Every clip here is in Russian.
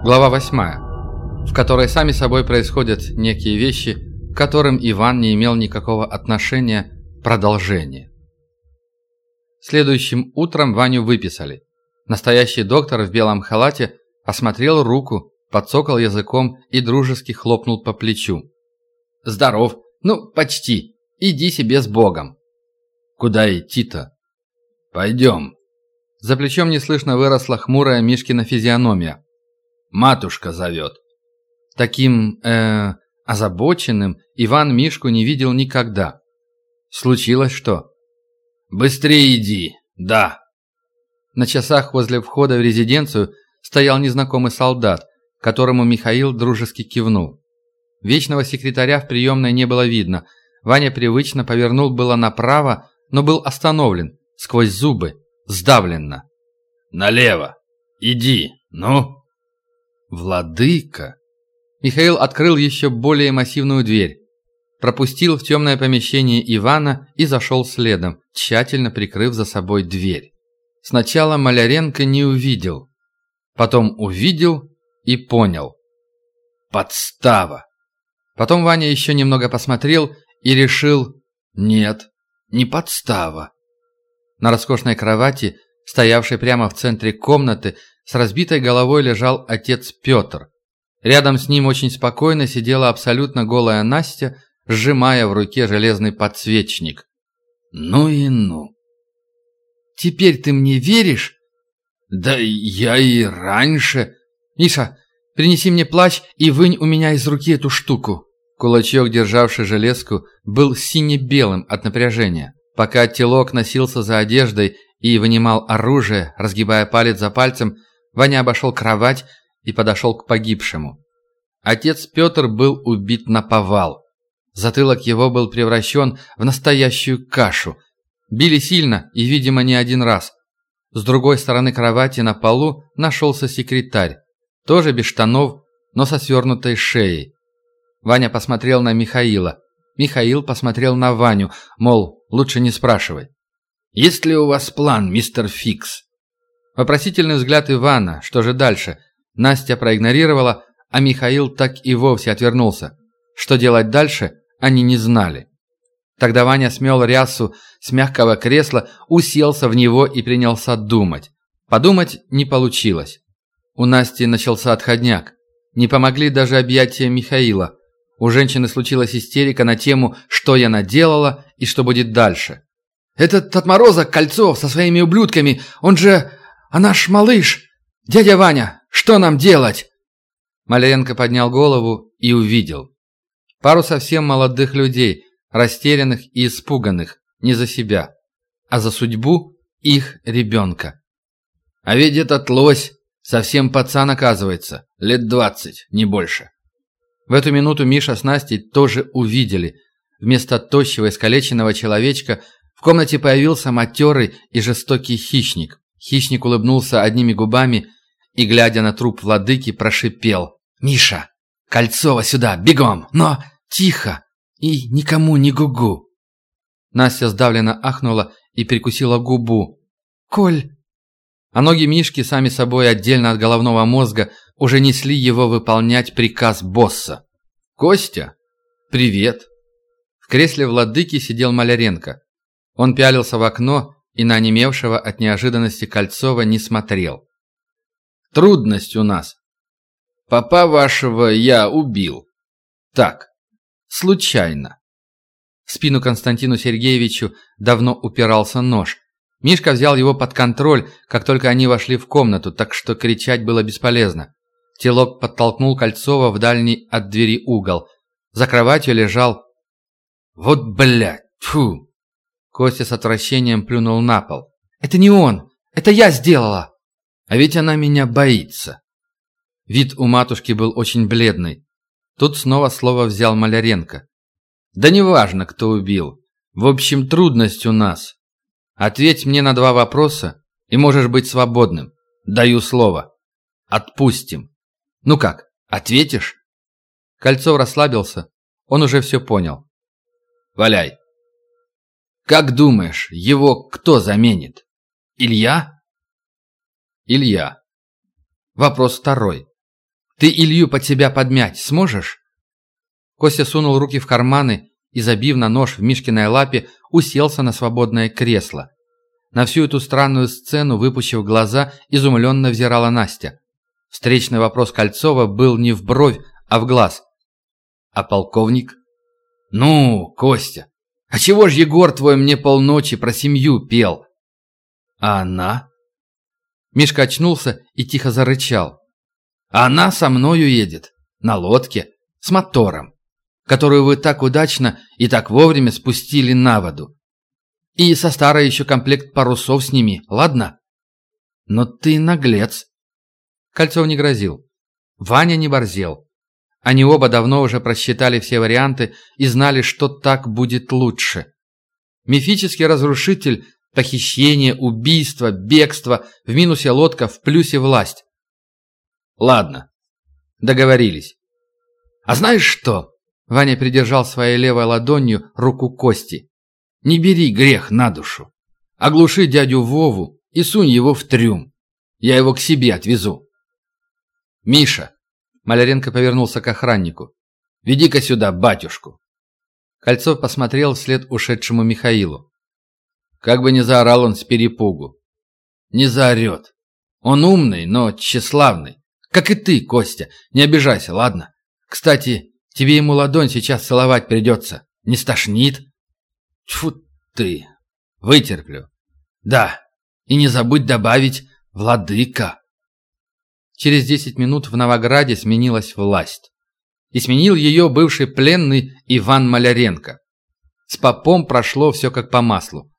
Глава 8, в которой сами собой происходят некие вещи, к которым Иван не имел никакого отношения, продолжение. Следующим утром Ваню выписали. Настоящий доктор в белом халате осмотрел руку, подсокал языком и дружески хлопнул по плечу. «Здоров! Ну, почти! Иди себе с Богом!» «Куда идти-то?» «Пойдем!» За плечом неслышно выросла хмурая Мишкина физиономия. Матушка зовет». Таким, э, озабоченным Иван Мишку не видел никогда. Случилось что? «Быстрее иди, да». На часах возле входа в резиденцию стоял незнакомый солдат, которому Михаил дружески кивнул. Вечного секретаря в приемной не было видно. Ваня привычно повернул было направо, но был остановлен, сквозь зубы, сдавленно. «Налево! Иди, ну!» «Владыка!» Михаил открыл еще более массивную дверь, пропустил в темное помещение Ивана и зашел следом, тщательно прикрыв за собой дверь. Сначала Маляренко не увидел, потом увидел и понял. Подстава! Потом Ваня еще немного посмотрел и решил, нет, не подстава. На роскошной кровати, стоявшей прямо в центре комнаты, с разбитой головой лежал отец Петр. Рядом с ним очень спокойно сидела абсолютно голая Настя, сжимая в руке железный подсвечник. «Ну и ну!» «Теперь ты мне веришь?» «Да я и раньше...» «Миша, принеси мне плащ и вынь у меня из руки эту штуку». Кулачок, державший железку, был сине-белым от напряжения. Пока телок носился за одеждой и вынимал оружие, разгибая палец за пальцем, Ваня обошел кровать и подошел к погибшему. Отец Петр был убит на повал. Затылок его был превращен в настоящую кашу. Били сильно и, видимо, не один раз. С другой стороны кровати на полу нашелся секретарь. Тоже без штанов, но со свернутой шеей. Ваня посмотрел на Михаила. Михаил посмотрел на Ваню, мол, лучше не спрашивай. «Есть ли у вас план, мистер Фикс?» Вопросительный взгляд Ивана, что же дальше? Настя проигнорировала, а Михаил так и вовсе отвернулся. Что делать дальше, они не знали. Тогда Ваня смел рясу с мягкого кресла, уселся в него и принялся думать. Подумать не получилось. У Насти начался отходняк. Не помогли даже объятия Михаила. У женщины случилась истерика на тему «что я наделала» и «что будет дальше». «Этот отморозок Кольцов со своими ублюдками, он же а наш малыш! Дядя Ваня, что нам делать?» Маленко поднял голову и увидел. Пару совсем молодых людей, растерянных и испуганных, не за себя, а за судьбу их ребенка. А ведь этот лось совсем пацан оказывается, лет двадцать, не больше. В эту минуту Миша с Настей тоже увидели. Вместо тощего искалеченного человечка в комнате появился матерый и жестокий хищник. Хищник улыбнулся одними губами и, глядя на труп владыки, прошипел. «Миша, Кольцова сюда, бегом, но тихо и никому не гугу!» Настя сдавленно ахнула и прикусила губу. «Коль!» А ноги Мишки сами собой отдельно от головного мозга уже несли его выполнять приказ босса. «Костя, привет!» В кресле владыки сидел Маляренко. Он пялился в окно и на онемевшего от неожиданности Кольцова не смотрел. «Трудность у нас. Папа вашего я убил. Так, случайно». В спину Константину Сергеевичу давно упирался нож. Мишка взял его под контроль, как только они вошли в комнату, так что кричать было бесполезно. Телок подтолкнул Кольцова в дальний от двери угол. За кроватью лежал... «Вот блядь! Фу!» Костя с отвращением плюнул на пол. «Это не он! Это я сделала!» «А ведь она меня боится!» Вид у матушки был очень бледный. Тут снова слово взял Маляренко. «Да неважно, кто убил. В общем, трудность у нас. Ответь мне на два вопроса, и можешь быть свободным. Даю слово. Отпустим. Ну как, ответишь?» Кольцов расслабился. Он уже все понял. «Валяй!» Как думаешь, его кто заменит? Илья? Илья. Вопрос второй. Ты Илью под себя подмять сможешь?» Костя сунул руки в карманы и, забив на нож в Мишкиной лапе, уселся на свободное кресло. На всю эту странную сцену, выпущив глаза, изумленно взирала Настя. Встречный вопрос Кольцова был не в бровь, а в глаз. «А полковник?» «Ну, Костя, а чего ж Егор твой мне полночи про семью пел?» «А она?» Мишка очнулся и тихо зарычал. «Она со мною едет, на лодке, с мотором, которую вы так удачно и так вовремя спустили на воду. И со старой еще комплект парусов сними, ладно? Но ты наглец. Кольцов не грозил. Ваня не борзел. Они оба давно уже просчитали все варианты и знали, что так будет лучше. Мифический разрушитель, похищение, убийство, бегство, в минусе лодка, в плюсе власть. Ладно, договорились. А знаешь что? Ваня придержал своей левой ладонью руку Кости. Не бери грех на душу. Оглуши дядю Вову и сунь его в трюм. Я его к себе отвезу. Миша, Маляренко повернулся к охраннику. Веди-ка сюда батюшку. Кольцов посмотрел вслед ушедшему Михаилу. Как бы не заорал он с перепугу. Не заорет. Он умный, но тщеславный. Как и ты, Костя. Не обижайся, ладно? Кстати, тебе ему ладонь сейчас целовать придется. Не стошнит? Тьфу ты! Вытерплю. Да, и не забудь добавить «владыка». Через десять минут в Новограде сменилась власть. И сменил ее бывший пленный Иван Маляренко. С попом прошло все как по маслу.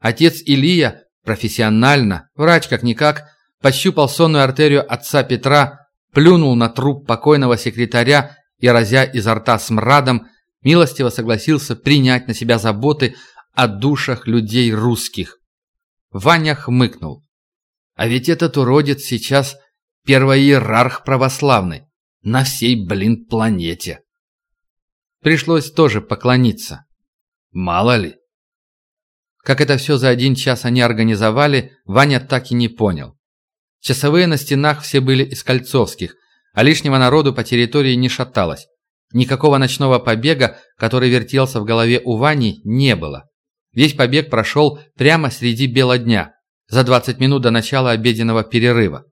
Отец Илия профессионально, врач как-никак, пощупал сонную артерию отца Петра, плюнул на труп покойного секретаря и, разя изо рта смрадом, милостиво согласился принять на себя заботы о душах людей русских. Ваня хмыкнул. А ведь этот уродец сейчас первоиерарх православный на всей, блин, планете. Пришлось тоже поклониться. Мало ли. Как это все за один час они организовали, Ваня так и не понял. Часовые на стенах все были из Кольцовских, а лишнего народу по территории не шаталось. Никакого ночного побега, который вертелся в голове у Вани, не было. Весь побег прошел прямо среди бела дня, за 20 минут до начала обеденного перерыва.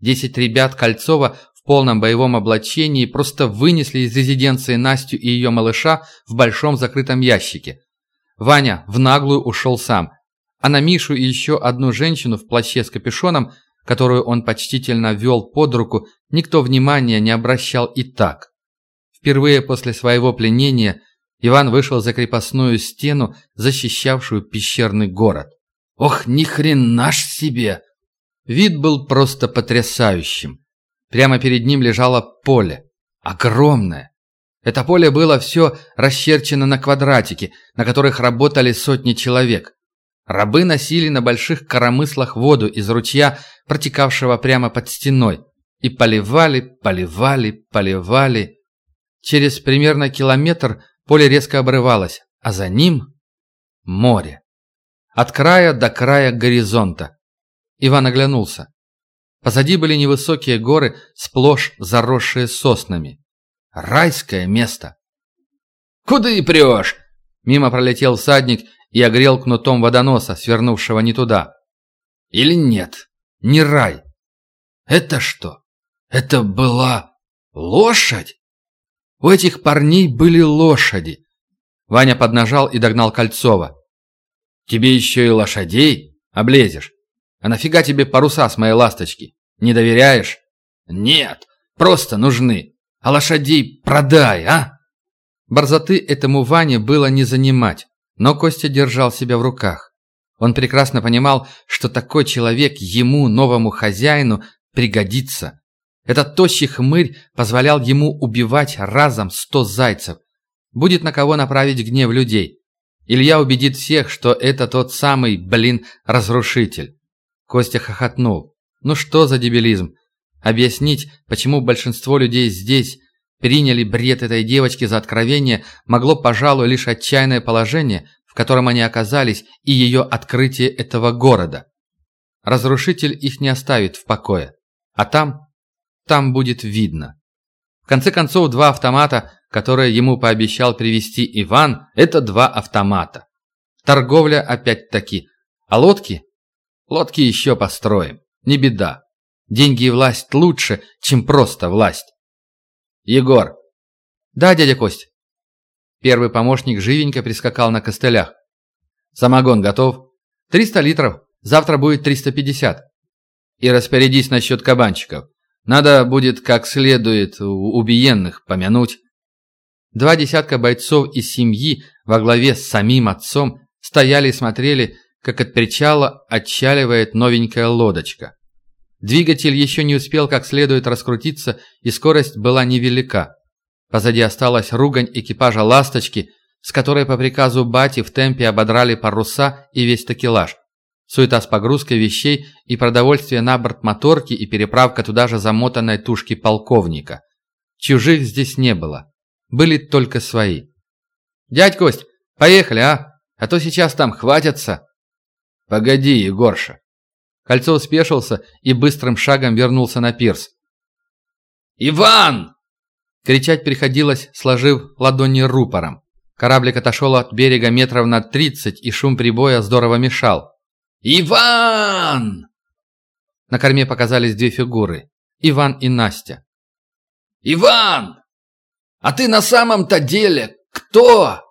Десять ребят Кольцова в полном боевом облачении просто вынесли из резиденции Настю и ее малыша в большом закрытом ящике. Ваня в наглую ушел сам, а на Мишу и еще одну женщину в плаще с капюшоном, которую он почтительно вел под руку, никто внимания не обращал и так. Впервые после своего пленения Иван вышел за крепостную стену, защищавшую пещерный город. Ох, ни хрена ж себе! Вид был просто потрясающим. Прямо перед ним лежало поле. Огромное. Это поле было все расчерчено на квадратики, на которых работали сотни человек. Рабы носили на больших коромыслах воду из ручья, протекавшего прямо под стеной, и поливали, поливали, поливали. Через примерно километр поле резко обрывалось, а за ним – море. От края до края горизонта. Иван оглянулся. Позади были невысокие горы, сплошь заросшие соснами. Райское место. «Куда и прешь?» Мимо пролетел всадник и огрел кнутом водоноса, свернувшего не туда. «Или нет? Не рай. Это что? Это была лошадь?» У этих парней были лошади. Ваня поднажал и догнал Кольцова. «Тебе еще и лошадей? Облезешь. А нафига тебе паруса с моей ласточки? Не доверяешь?» «Нет, просто нужны. А лошадей продай, а?» Борзоты этому Ване было не занимать, но Костя держал себя в руках. Он прекрасно понимал, что такой человек ему, новому хозяину, пригодится. Этот тощий хмырь позволял ему убивать разом сто зайцев. Будет на кого направить гнев людей. Илья убедит всех, что это тот самый, блин, разрушитель. Костя хохотнул. Ну что за дебилизм? Объяснить, почему большинство людей здесь приняли бред этой девочки за откровение, могло, пожалуй, лишь отчаянное положение, в котором они оказались, и ее открытие этого города. Разрушитель их не оставит в покое. А там там будет видно. В конце концов, два автомата, которые ему пообещал привезти Иван, это два автомата. Торговля опять-таки. А лодки? Лодки еще построим. Не беда. Деньги и власть лучше, чем просто власть. Егор. Да, дядя Кость. Первый помощник живенько прискакал на костылях. Самогон готов? 300 литров. Завтра будет 350. И распорядись насчет кабанчиков. Надо будет как следует убиенных помянуть. Два десятка бойцов из семьи во главе с самим отцом стояли и смотрели, как от причала отчаливает новенькая лодочка. Двигатель еще не успел как следует раскрутиться, и скорость была невелика. Позади осталась ругань экипажа «Ласточки», с которой по приказу Бати в темпе ободрали паруса и весь такелаж. Суета с погрузкой вещей и продовольствия на борт моторки и переправка туда же замотанной тушки полковника. Чужих здесь не было. Были только свои. «Дядь Кость, поехали, а? А то сейчас там хватятся». «Погоди, Егорша». Кольцов спешился и быстрым шагом вернулся на пирс. «Иван!» Кричать приходилось, сложив ладони рупором. Кораблик отошел от берега метров на тридцать, и шум прибоя здорово мешал. «Иван!» На корме показались две фигуры. Иван и Настя. «Иван! А ты на самом-то деле кто?»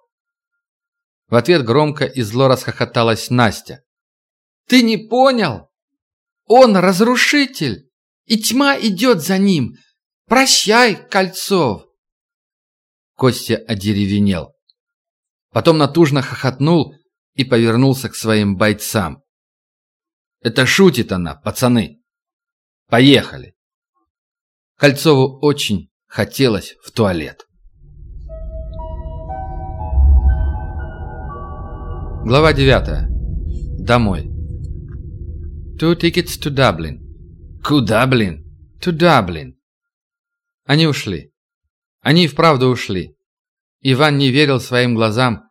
В ответ громко и зло расхохоталась Настя. «Ты не понял? Он разрушитель, и тьма идет за ним. Прощай, Кольцов!» Костя одеревенел. Потом натужно хохотнул и повернулся к своим бойцам. Это шутит она, пацаны. Поехали. Кольцову очень хотелось в туалет. Глава 9. Домой. Two tickets to Dublin. Куда, блин? To Dublin. Они ушли. Они и вправду ушли. Иван не верил своим глазам.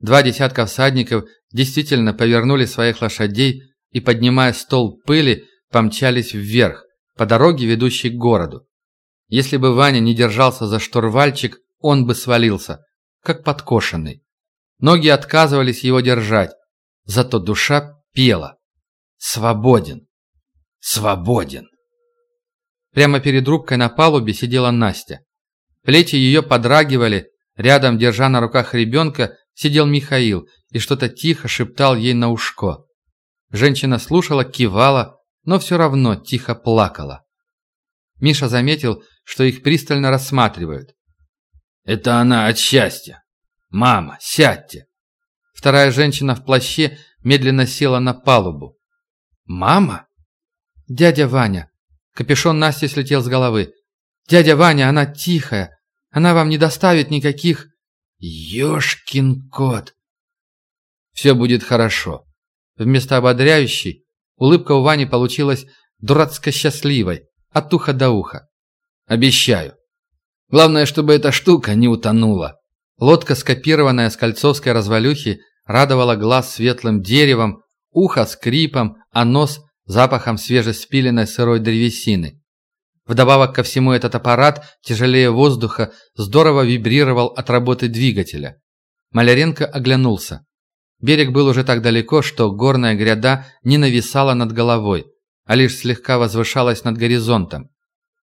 Два десятка всадников действительно повернули своих лошадей и, поднимая стол пыли, помчались вверх, по дороге, ведущей к городу. Если бы Ваня не держался за штурвальчик, он бы свалился, как подкошенный. Ноги отказывались его держать, зато душа пела. Свободен. Свободен. Прямо перед рубкой на палубе сидела Настя. Плечи ее подрагивали, рядом, держа на руках ребенка, сидел Михаил и что-то тихо шептал ей на ушко. Женщина слушала, кивала, но все равно тихо плакала. Миша заметил, что их пристально рассматривают. «Это она от счастья! Мама, сядьте!» Вторая женщина в плаще медленно села на палубу. «Мама?» «Дядя Ваня!» Капюшон Насти слетел с головы. «Дядя Ваня, она тихая! Она вам не доставит никаких...» «Ешкин кот!» «Все будет хорошо!» Вместо ободряющей, улыбка у Вани получилась дурацко счастливой, от уха до уха. «Обещаю. Главное, чтобы эта штука не утонула». Лодка, скопированная с кольцовской развалюхи, радовала глаз светлым деревом, ухо скрипом, а нос запахом свежеспиленной сырой древесины. Вдобавок ко всему этот аппарат, тяжелее воздуха, здорово вибрировал от работы двигателя. Маляренко оглянулся. Берег был уже так далеко, что горная гряда не нависала над головой, а лишь слегка возвышалась над горизонтом.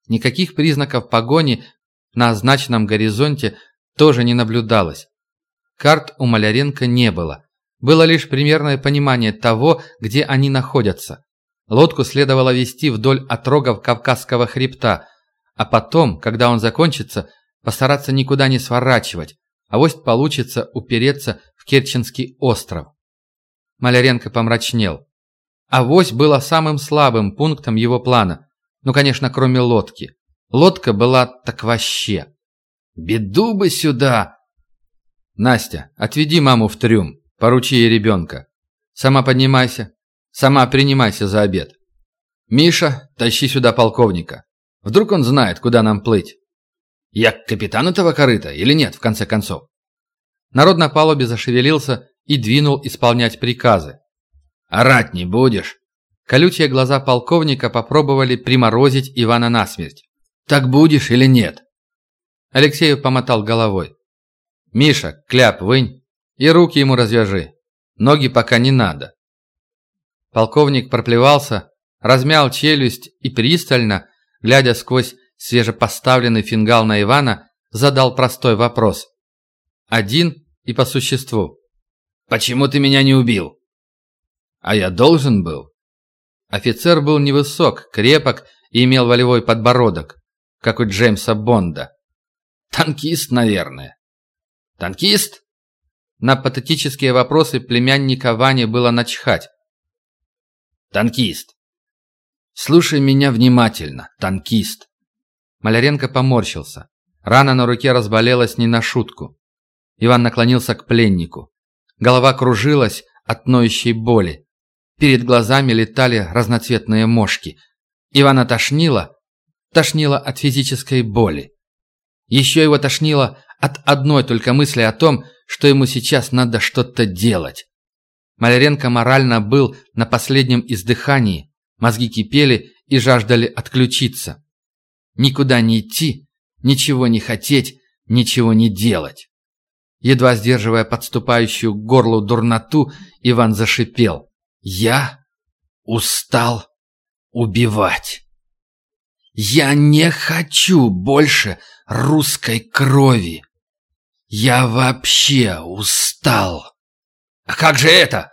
Никаких признаков погони на означенном горизонте тоже не наблюдалось. Карт у Маляренко не было. Было лишь примерное понимание того, где они находятся. Лодку следовало вести вдоль отрогов Кавказского хребта, а потом, когда он закончится, постараться никуда не сворачивать, а вось получится упереться Керченский остров. Маляренко помрачнел. Авось была самым слабым пунктом его плана. Ну, конечно, кроме лодки. Лодка была так вообще. Беду бы сюда! Настя, отведи маму в трюм, поручи ей ребенка. Сама поднимайся, сама принимайся за обед. Миша, тащи сюда полковника. Вдруг он знает, куда нам плыть. Я капитан этого корыта или нет, в конце концов? Народ на палубе зашевелился и двинул исполнять приказы. «Орать не будешь?» Колючие глаза полковника попробовали приморозить Ивана насмерть. Так будешь или нет?» Алексеев помотал головой. «Миша, кляп вынь и руки ему развяжи. Ноги пока не надо». Полковник проплевался, размял челюсть и пристально, глядя сквозь свежепоставленный фингал на Ивана, задал простой вопрос. Один и по существу. «Почему ты меня не убил?» «А я должен был». Офицер был невысок, крепок и имел волевой подбородок, как у Джеймса Бонда. «Танкист, наверное». «Танкист?» На патетические вопросы племянника Вани было начхать. «Танкист. Слушай меня внимательно, танкист». Маляренко поморщился. Рана на руке разболелась не на шутку. Иван наклонился к пленнику. Голова кружилась от ноющей боли. Перед глазами летали разноцветные мошки. Ивана тошнило, тошнило от физической боли. Еще его тошнило от одной только мысли о том, что ему сейчас надо что-то делать. Маляренко морально был на последнем издыхании, мозги кипели и жаждали отключиться. Никуда не идти, ничего не хотеть, ничего не делать. Едва сдерживая подступающую к горлу дурноту, Иван зашипел. «Я устал убивать. Я не хочу больше русской крови. Я вообще устал». «А как же это?»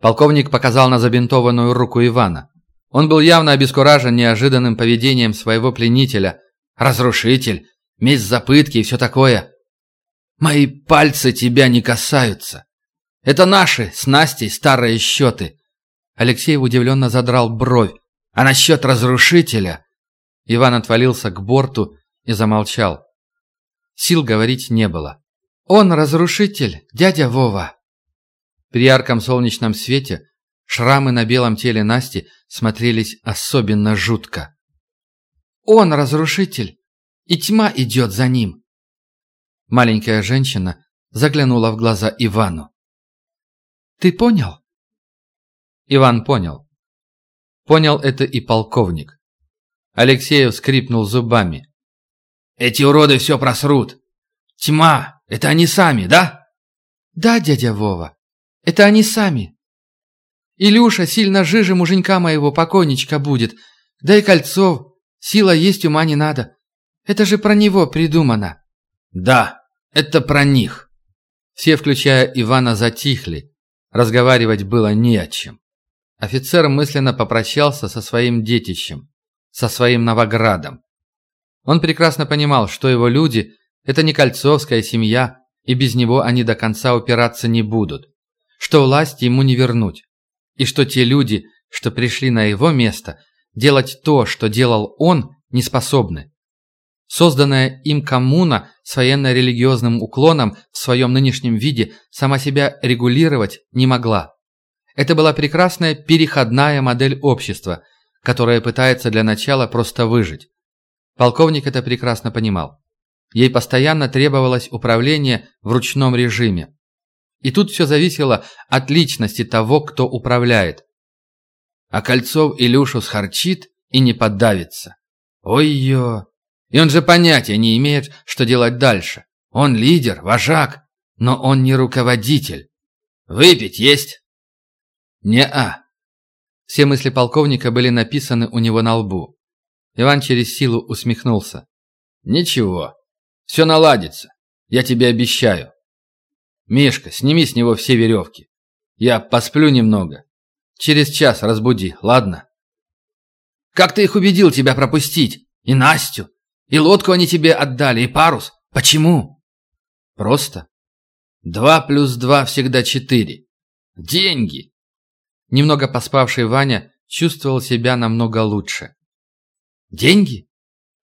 Полковник показал на забинтованную руку Ивана. Он был явно обескуражен неожиданным поведением своего пленителя. Разрушитель, месть за пытки и все такое. Мои пальцы тебя не касаются. Это наши с Настей старые счеты. Алексей удивленно задрал бровь. А насчет разрушителя... Иван отвалился к борту и замолчал. Сил говорить не было. «Он разрушитель, дядя Вова!» При ярком солнечном свете шрамы на белом теле Насти смотрелись особенно жутко. «Он разрушитель, и тьма идет за ним!» Маленькая женщина заглянула в глаза Ивану. «Ты понял?» Иван понял. Понял это и полковник. Алексеев скрипнул зубами. «Эти уроды все просрут! Тьма! Это они сами, да?» «Да, дядя Вова, это они сами. Илюша сильно жиже муженька моего покойничка будет, да и Кольцов, сила есть, ума не надо. Это же про него придумано». «Да, это про них». Все, включая Ивана, затихли. Разговаривать было не о чем. Офицер мысленно попрощался со своим детищем, со своим Новоградом. Он прекрасно понимал, что его люди – это не кольцовская семья, и без него они до конца упираться не будут, что власть ему не вернуть, и что те люди, что пришли на его место, делать то, что делал он, не способны. Созданная им коммуна с военно-религиозным уклоном в своем нынешнем виде сама себя регулировать не могла. Это была прекрасная переходная модель общества, которая пытается для начала просто выжить. Полковник это прекрасно понимал. Ей постоянно требовалось управление в ручном режиме. И тут все зависело от личности того, кто управляет. А Кольцов Илюшу схарчит и не поддавится. Ой-ё! И он же понятия не имеет, что делать дальше. Он лидер, вожак, но он не руководитель. Выпить есть? Не-а. Все мысли полковника были написаны у него на лбу. Иван через силу усмехнулся. Ничего, все наладится, я тебе обещаю. Мишка, сними с него все веревки. Я посплю немного. Через час разбуди, ладно? Как ты их убедил тебя пропустить? И Настю? И лодку они тебе отдали, и парус. Почему? Просто. Два плюс два всегда четыре. Деньги. Немного поспавший Ваня чувствовал себя намного лучше. Деньги?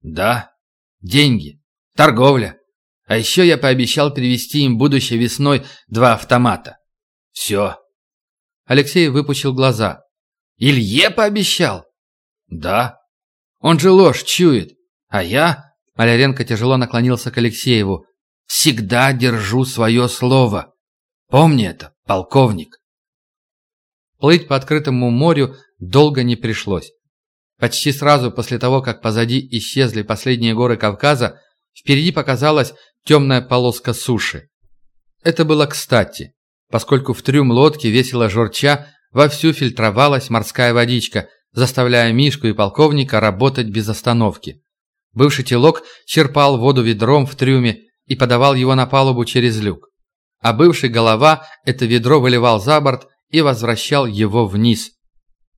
Да, деньги. Торговля. А еще я пообещал привезти им будущей весной два автомата. Все. Алексей выпучил глаза. Илье пообещал? Да. Он же ложь чует. А я, Маляренко тяжело наклонился к Алексееву, всегда держу свое слово. Помни это, полковник. Плыть по открытому морю долго не пришлось. Почти сразу после того, как позади исчезли последние горы Кавказа, впереди показалась темная полоска суши. Это было кстати, поскольку в трюм лодки весело журча вовсю фильтровалась морская водичка, заставляя Мишку и полковника работать без остановки. Бывший телок черпал воду ведром в трюме и подавал его на палубу через люк. А бывший голова это ведро выливал за борт и возвращал его вниз.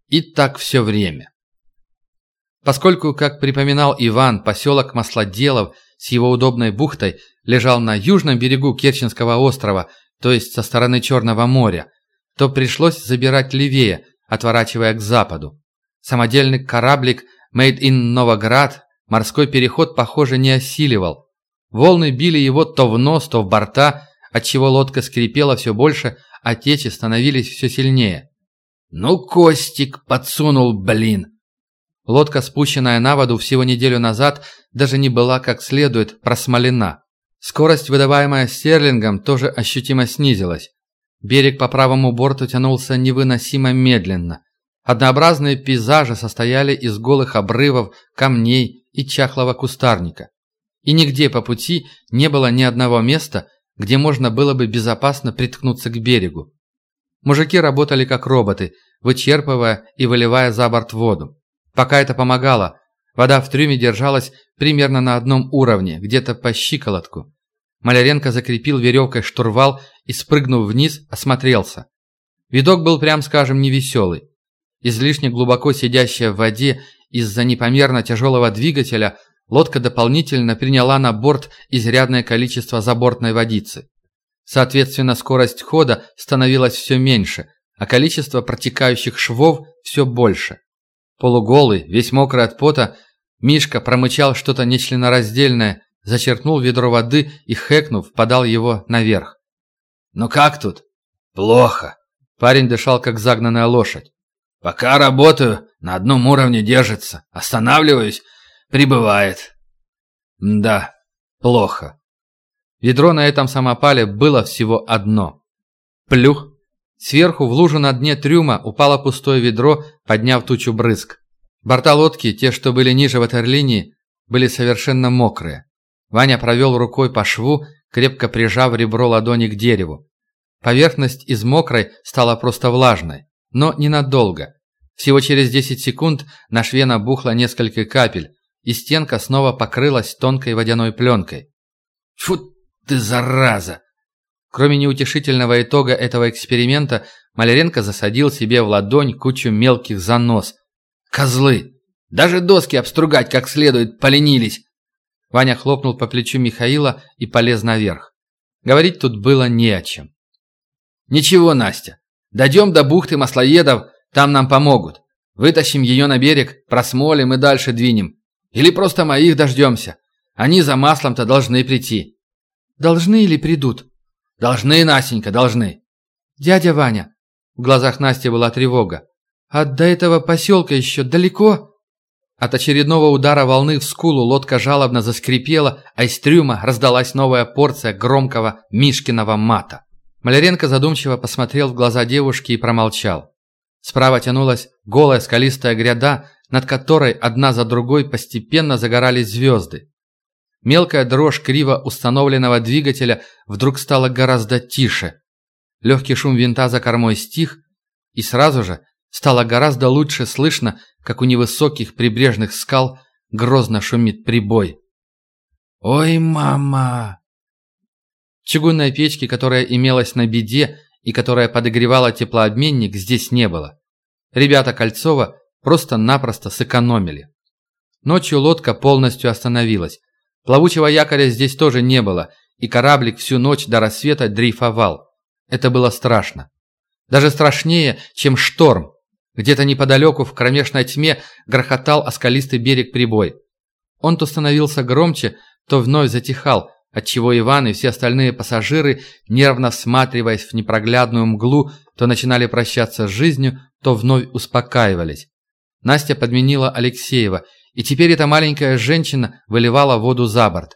И так все время. Поскольку, как припоминал Иван, поселок Маслоделов с его удобной бухтой лежал на южном берегу Керченского острова, то есть со стороны Черного моря, то пришлось забирать левее, отворачивая к западу. Самодельный кораблик «Made in Новоград» морской переход, похоже, не осиливал. Волны били его то в нос, то в борта, отчего лодка скрипела все больше, а течи становились все сильнее. «Ну, Костик, подсунул, блин!» Лодка, спущенная на воду всего неделю назад, даже не была как следует просмолена. Скорость, выдаваемая стерлингом, тоже ощутимо снизилась. Берег по правому борту тянулся невыносимо медленно. Однообразные пейзажи состояли из голых обрывов, камней и чахлого кустарника. И нигде по пути не было ни одного места, где можно было бы безопасно приткнуться к берегу. Мужики работали как роботы, вычерпывая и выливая за борт воду. Пока это помогало, вода в трюме держалась примерно на одном уровне, где-то по щиколотку. Маляренко закрепил веревкой штурвал и, спрыгнув вниз, осмотрелся. Видок был, прям скажем, невеселый. Излишне глубоко сидящая в воде из-за непомерно тяжелого двигателя, лодка дополнительно приняла на борт изрядное количество забортной водицы. Соответственно, скорость хода становилась все меньше, а количество протекающих швов все больше. Полуголый, весь мокрый от пота, Мишка промычал что-то нечленораздельное, зачерпнул ведро воды и, хэкнув, подал его наверх. «Ну как тут?» «Плохо». Парень дышал, как загнанная лошадь. «Пока работаю, на одном уровне держится. Останавливаюсь, прибывает». «Да, плохо». Ведро на этом самопале было всего одно. Плюх. Сверху в лужу на дне трюма упало пустое ведро, подняв тучу брызг. Борта лодки, те, что были ниже ватерлинии, были совершенно мокрые. Ваня провел рукой по шву, крепко прижав ребро ладони к дереву. Поверхность из мокрой стала просто влажной, но ненадолго. Всего через 10 секунд на шве набухло несколько капель, и стенка снова покрылась тонкой водяной пленкой. «Фу ты, зараза!» Кроме неутешительного итога этого эксперимента, Маляренко засадил себе в ладонь кучу мелких занос. «Козлы! Даже доски обстругать как следует поленились!» Ваня хлопнул по плечу Михаила и полез наверх. Говорить тут было не о чем. «Ничего, Настя. Дойдем до бухты маслоедов, там нам помогут. Вытащим ее на берег, просмолим и дальше двинем. Или просто моих дождемся. Они за маслом-то должны прийти». «Должны или придут?» «Должны, Настенька, должны!» «Дядя Ваня!» В глазах Насти была тревога. «А до этого поселка еще далеко?» От очередного удара волны в скулу лодка жалобно заскрипела, а из трюма раздалась новая порция громкого Мишкиного мата. Маляренко задумчиво посмотрел в глаза девушки и промолчал. Справа тянулась голая скалистая гряда, над которой одна за другой постепенно загорались звезды. Мелкая дрожь криво установленного двигателя вдруг стала гораздо тише. Легкий шум винта за кормой стих, и сразу же стало гораздо лучше слышно, как у невысоких прибрежных скал грозно шумит прибой. «Ой, мама!» Чугунной печки, которая имелась на беде и которая подогревала теплообменник, здесь не было. Ребята Кольцова просто-напросто сэкономили. Ночью лодка полностью остановилась. Плавучего якоря здесь тоже не было, и кораблик всю ночь до рассвета дрейфовал. Это было страшно. Даже страшнее, чем шторм. Где-то неподалеку в кромешной тьме грохотал оскалистый берег прибой. Он то становился громче, то вновь затихал, отчего Иван и все остальные пассажиры, нервно всматриваясь в непроглядную мглу, то начинали прощаться с жизнью, то вновь успокаивались. Настя подменила Алексеева – и теперь эта маленькая женщина выливала воду за борт.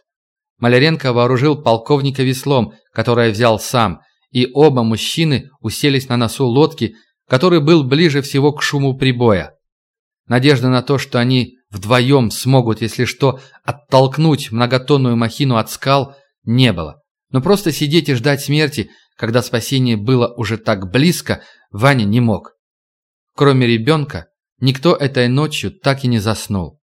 Маляренко вооружил полковника веслом, которое взял сам, и оба мужчины уселись на носу лодки, который был ближе всего к шуму прибоя. Надежды на то, что они вдвоем смогут, если что, оттолкнуть многотонную махину от скал, не было. Но просто сидеть и ждать смерти, когда спасение было уже так близко, Ваня не мог. Кроме ребенка, никто этой ночью так и не заснул.